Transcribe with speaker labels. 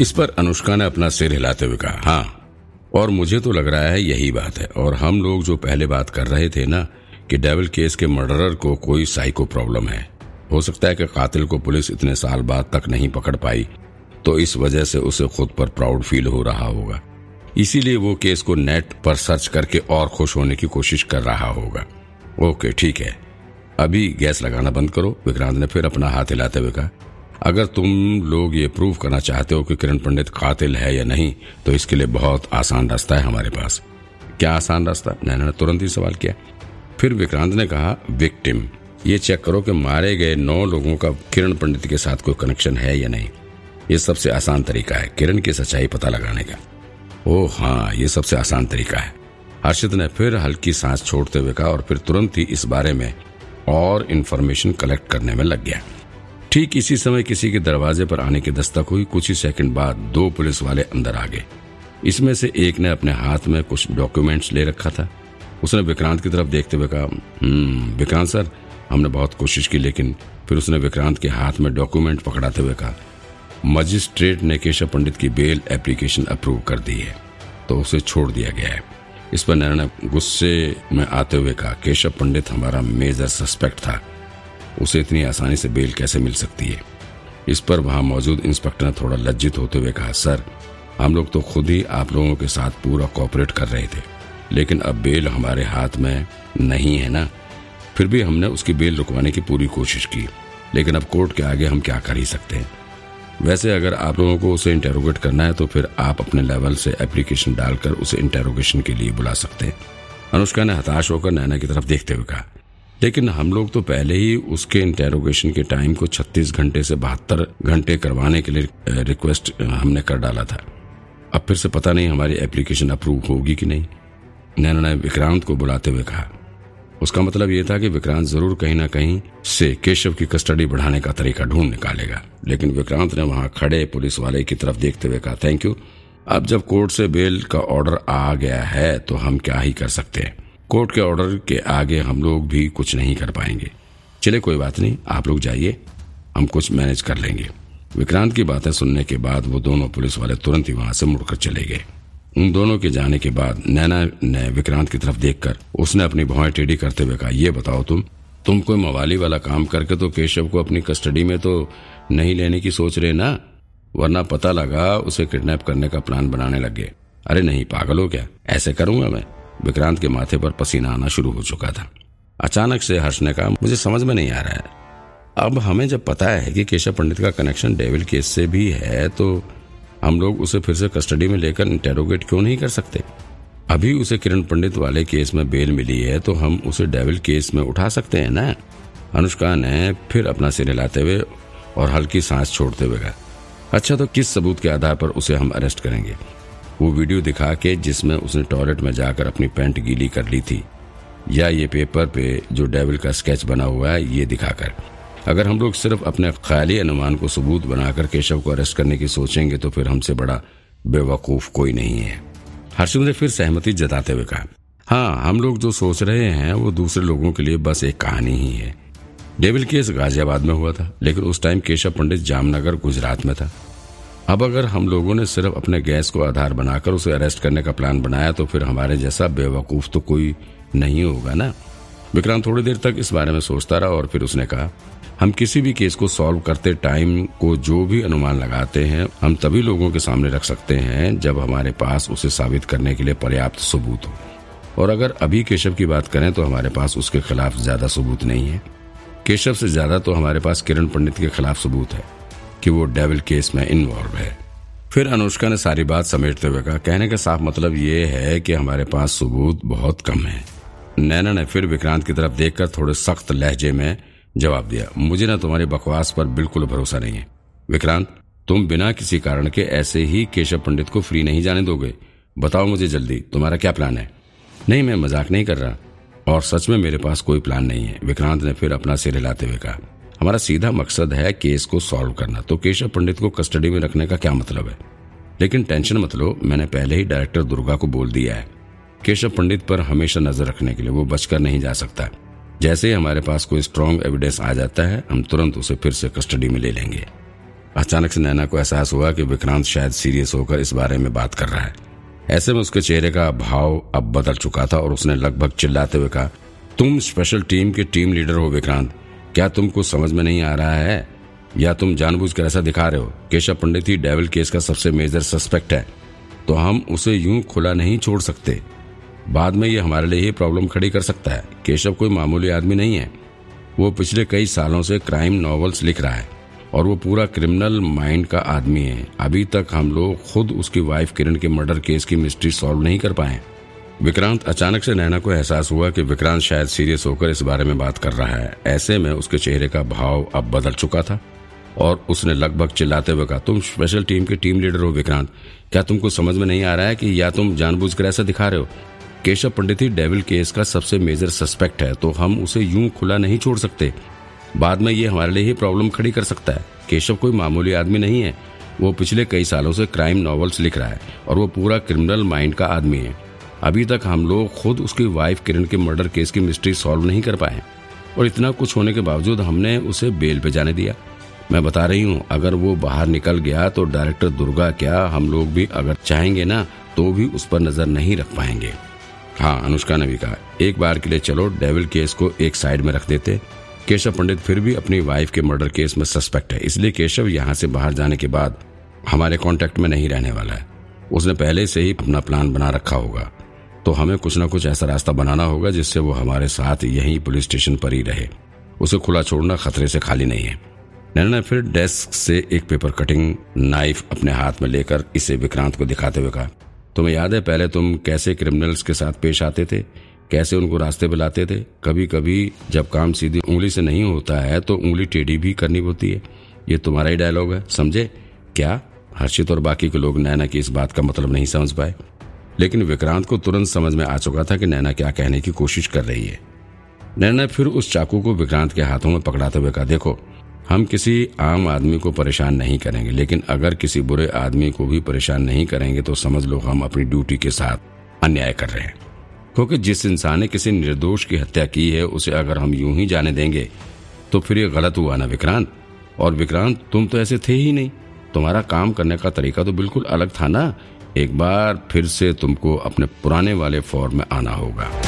Speaker 1: इस पर अनुष्का ने अपना सिर हिलाते हुए कहा हाँ और मुझे तो लग रहा है यही बात है। और हम लोग जो पहले बात कर रहे थे ना, कि डेविल केस के मर्डरर को कोई साइको प्रॉब्लम है। हो सकता है कि कातिल को पुलिस इतने साल बाद तक नहीं पकड़ पाई तो इस वजह से उसे खुद पर प्राउड फील हो रहा होगा। इसीलिए वो केस को नेट पर सर्च करके और खुश होने की कोशिश कर रहा होगा। ओके, ठीक है। अभी गैस लगाना बंद करो। विक्रांत ने फिर अपना हाथ हिलाते हुए कहा अगर तुम लोग ये प्रूव करना चाहते हो कि किरण पंडित कातिल है या नहीं तो इसके लिए बहुत आसान रास्ता है हमारे पास। क्या आसान रास्ता? नैना ने तुरंत ही सवाल किया। फिर विक्रांत ने कहा, विक्टिम, ये चेक करो कि मारे गए नौ लोगों का किरण पंडित के साथ कोई कनेक्शन है या नहीं। ये सबसे आसान तरीका है किरण की सच्चाई पता लगाने का। ओह हाँ ये सबसे आसान तरीका है। हर्षित ने फिर हल्की सांस छोड़ते हुए कहा और फिर तुरंत ही इस बारे में और इन्फॉर्मेशन कलेक्ट करने में लग गया। ठीक इसी समय किसी के दरवाजे पर आने की दस्तक हुई। कुछ ही सेकंड बाद दो पुलिस वाले अंदर आ गए। इसमें से एक ने अपने हाथ में कुछ डॉक्यूमेंट्स ले रखा था। उसने विक्रांत की तरफ़ देखते हुए कहा हम्म विक्रांत सर। हमने बहुत कोशिश की, लेकिन फिर उसने विक्रांत के हाथ में डॉक्यूमेंट पकड़ाते हुए कहा, मजिस्ट्रेट ने केशव पंडित की बेल एप्लीकेशन अप्रूव कर दी है तो उसे छोड़ दिया गया है। इस पर नैना ने गुस्से में आते हुए कहा, केशव पंडित हमारा मेजर सस्पेक्ट था। उसे इतनी आसानी से बेल कैसे मिल सकती है? इस पर वहाँ मौजूद इंस्पेक्टर ने थोड़ा लज्जित होते हुए कहा, सर, हम लोग तो खुद ही आप लोगों के साथ पूरा कॉपरेट कर रहे थे, लेकिन अब बेल हमारे हाथ में नहीं है ना? फिर भी हमने उसकी बेल रुकवाने की पूरी कोशिश की, लेकिन अब कोर्ट के आगे हम क्या कर ही सकते हैं? वैसे अगर आप लोगों को उसे इंटेरोगेट करना है तो फिर आप अपने लेवल से एप्लीकेशन डालकर उसे इंटेरोगेशन के लिए बुला सकते हैं। अनुष्का ने हताश होकर नैना की तरफ़ देखते हुए कहा लेकिन हम लोग तो पहले ही उसके इंटेरोगेशन के टाइम को 36 घंटे से बहत्तर घंटे करवाने के लिए रिक्वेस्ट हमने कर डाला था। अब फिर से पता नहीं हमारी एप्लीकेशन अप्रूव होगी कि नहीं। नैना ने विक्रांत को बुलाते हुए कहा। उसका मतलब यह था कि विक्रांत ज़रूर कहीं ना कहीं से केशव की कस्टडी बढ़ाने का तरीका ढूंढ निकालेगा। लेकिन विक्रांत ने वहाँ खड़े पुलिस वाले की तरफ़ देखते हुए कहा थैंक यू अब जब कोर्ट से बेल का ऑर्डर आ गया है तो हम क्या ही कर सकते हैं? कोर्ट के ऑर्डर के आगे हम लोग भी कुछ नहीं कर पाएँगे। चले, कोई बात नहीं, आप लोग जाइए, हम कुछ मैनेज कर लेंगे। विक्रांत की बातें सुनने के बाद वो दोनों पुलिस वाले तुरंत ही वहाँ से मुड़कर चले गए। उन दोनों के जाने के बाद नैना ने विक्रांत की तरफ़ देखकर उसने अपनी भौएँ टेढ़ी करते हुए कहा, ये बताओ तुम तुम कोई मवाली वाला काम करके तो केशव को अपनी कस्टडी में तो नहीं लेने की सोच रहे ना? वरना पता लगा उसे किडनैप करने का प्लान बनाने लगे अरे नहीं, पागल हो क्या ऐसे करूँगा मैं। विक्रांत के माथे पर पसीना आना शुरू हो चुका था। अचानक से हर्ष ने कहा मुझे समझ में नहीं आ रहा है। अब हमें जब पता है कि केशव पंडित का कनेक्शन डेविल केस से भी है तो हम लोग उसे फिर से कस्टडी में लेकर इंटेरोगेट क्यों नहीं कर सकते? अभी उसे किरण पंडित वाले केस में बेल मिली है तो हम उसे डेविल केस में उठा सकते हैं ना? अनुष्का ने फिर अपना सिर हिलाते हुए और हल्की सांस छोड़ते हुए कहा अच्छा तो किस सबूत के आधार पर उसे हम अरेस्ट करेंगे? वो वीडियो दिखा के जिसमें उसने टॉयलेट में जाकर अपनी पैंट गीली कर ली थी। या ये पेपर पे जो डेविल का स्केच बना हुआ है, ये दिखाकर। अगर हम लोग सिर्फ़ अपने ख्याली अनुमान को सबूत बनाकर केशव को अरेस्ट करने की सोचेंगे तो फिर हमसे बड़ा बेवकूफ़ कोई नहीं है। हर्षद ने फिर सहमति जताते हुए कहा हाँ हम लोग जो सोच रहे हैं, वो दूसरे लोगों के लिए बस एक कहानी ही है। डेविल केस गाजियाबाद में हुआ था, लेकिन उस टाइम केशव पंडित जामनगर, गुजरात में था। अब अगर हम लोगों ने सिर्फ़ अपने गैस को आधार बनाकर उसे अरेस्ट करने का प्लान बनाया तो फिर हमारे जैसा बेवकूफ़ तो कोई नहीं होगा ना? विक्रांत थोड़ी देर तक इस बारे में सोचता रहा और फिर उसने कहा, हम किसी भी केस को सॉल्व करते टाइम को जो भी अनुमान लगाते हैं, हम तभी लोगों के सामने रख सकते हैं जब हमारे पास उसे साबित करने के लिए पर्याप्त सबूत हो। और अगर अभी केशव की बात करें तो हमारे पास उसके खिलाफ ज़्यादा सबूत नहीं है। केशव से ज़्यादा तो हमारे पास किरण पंडित के खिलाफ सबूत है। कि वो डेविल केस में इन्वॉल्व है। फिर अनुष्का ने सारी बात समेटते हुए कहा, कहने का साफ़ मतलब ये है कि हमारे पास सबूत बहुत कम है। नैना ने फिर विक्रांत की तरफ़ देखकर थोड़े सख्त लहजे में जवाब दिया, मुझे ना तुम्हारी बकवास पर बिल्कुल भरोसा नहीं है। विक्रांत, तुम बिना किसी कारण के ऐसे ही केशव पंडित को फ्री नहीं जाने दोगे। बताओ मुझे जल्दी, तुम्हारा क्या प्लान है? नहीं, मैं मज़ाक नहीं कर रहा। और सच में मेरे पास कोई प्लान नहीं है। विक्रांत ने फिर अपना सिर हिलाते हुए कहा हमारा सीधा मकसद है केस को सॉल्व करना। तो केशव पंडित को कस्टडी में रखने का क्या मतलब है? लेकिन टेंशन मत लो, मैंने पहले ही डायरेक्टर दुर्गा को बोल दिया है। केशव पंडित पर हमेशा नज़र रखने के लिए वो बचकर नहीं जा सकता। जैसे ही हमारे पास कोई स्ट्रॉन्ग एविडेंस आ जाता है, हम तुरंत उसे फिर से कस्टडी में ले लेंगे। अचानक से नैना को एहसास हुआ कि विक्रांत शायद सीरियस होकर इस बारे में बात कर रहा है। ऐसे में उसके चेहरे का भाव अब बदल चुका था और उसने लगभग चिल्लाते हुए कहा, तुम स्पेशल टीम के टीम लीडर हो विक्रांत। क्या तुमको समझ में नहीं आ रहा है? या तुम जानबूझकर ऐसा दिखा रहे हो? केशव पंडित ही डेविल केस का सबसे मेजर सस्पेक्ट है। तो हम उसे यूँ खुला नहीं छोड़ सकते। बाद में ये हमारे लिए ही प्रॉब्लम खड़ी कर सकता है। केशव कोई मामूली आदमी नहीं है। वो पिछले कई सालों से क्राइम नॉवेल्स लिख रहा है। और वो पूरा क्रिमिनल माइंड का आदमी है। अभी तक हम लोग खुद उसकी वाइफ किरण के मर्डर केस की मिस्ट्री सॉल्व नहीं कर पाए विक्रांत, अचानक से नैना को एहसास हुआ कि विक्रांत शायद सीरियस होकर इस बारे में बात कर रहा है। ऐसे में उसके चेहरे का भाव अब बदल चुका था और उसने लगभग चिल्लाते हुए कहा, तुम स्पेशल टीम के टीम लीडर हो विक्रांत। क्या तुमको समझ में नहीं आ रहा है कि या तुम जानबूझकर ऐसा दिखा रहे हो? केशव पंडित ही डेविल केस का सबसे मेजर सस्पेक्ट है तो हम उसे यूँ खुला नहीं छोड़ सकते। बाद में ये हमारे लिए ही प्रॉब्लम खड़ी कर सकता है। केशव कोई मामूली आदमी नहीं है। वो पिछले कई सालों से क्राइम नॉवेल्स लिख रहा है और वो पूरा क्रिमिनल माइंड का आदमी है। अभी तक हम लोग खुद उसकी वाइफ किरण के मर्डर केस की मिस्ट्री सॉल्व नहीं कर पाए और इतना कुछ होने के बावजूद हमने उसे बेल पे जाने दिया। मैं बता रही हूँ, अगर वो बाहर निकल गया तो डायरेक्टर दुर्गा क्या हम लोग भी अगर चाहेंगे ना तो भी उस पर नज़र नहीं रख पाएँगे। हाँ अनुष्का ने भी कहा, एक बार के लिए चलो डेविल केस को एक साइड में रख देते। केशव पंडित फिर भी अपनी वाइफ के मर्डर केस में सस्पेक्ट है। इसलिए केशव यहाँ से बाहर जाने के बाद हमारे कांटेक्ट में नहीं रहने वाला है। उसने पहले से ही अपना प्लान बना रखा होगा। तो हमें कुछ ना कुछ ऐसा रास्ता बनाना होगा जिससे वो हमारे साथ यहीं पुलिस स्टेशन पर ही रहे। उसे खुला छोड़ना खतरे से खाली नहीं है। नैना ने फिर डेस्क से एक पेपर कटिंग नाइफ अपने हाथ में लेकर इसे विक्रांत को दिखाते हुए कहा, तुम्हें याद है पहले तुम कैसे क्रिमिनल्स के साथ पेश आते थे? कैसे उनको रास्ते पे लाते थे? कभी कभी जब काम सीधी उंगली से नहीं होता है तो उंगली टेढ़ी भी करनी होती है। ये तुम्हारा ही डायलॉग है, समझे? क्या? हर्षित और बाकी के लोग नैना की इस बात का मतलब नहीं समझ पाए। लेकिन विक्रांत को तुरंत समझ में आ चुका था कि नैना क्या कहने की कोशिश कर रही है। नैना फिर उस चाकू को विक्रांत के हाथों में पकड़ाते हुए कहा, देखो, हम किसी आम आदमी को परेशान नहीं करेंगे, लेकिन अगर किसी बुरे आदमी को भी परेशान नहीं करेंगे तो समझ लो हम अपनी ड्यूटी के साथ अन्याय कर रहे हैं। क्योंकि जिस इंसान ने किसी निर्दोष की हत्या की है, उसे अगर हम यूँ ही जाने देंगे तो फिर ये गलत हुआ ना विक्रांत? और विक्रांत, तुम तो ऐसे थे ही नहीं। तुम्हारा काम करने का तरीका तो बिल्कुल अलग था ना? एक बार फिर से तुमको अपने पुराने वाले फॉर्म में आना होगा।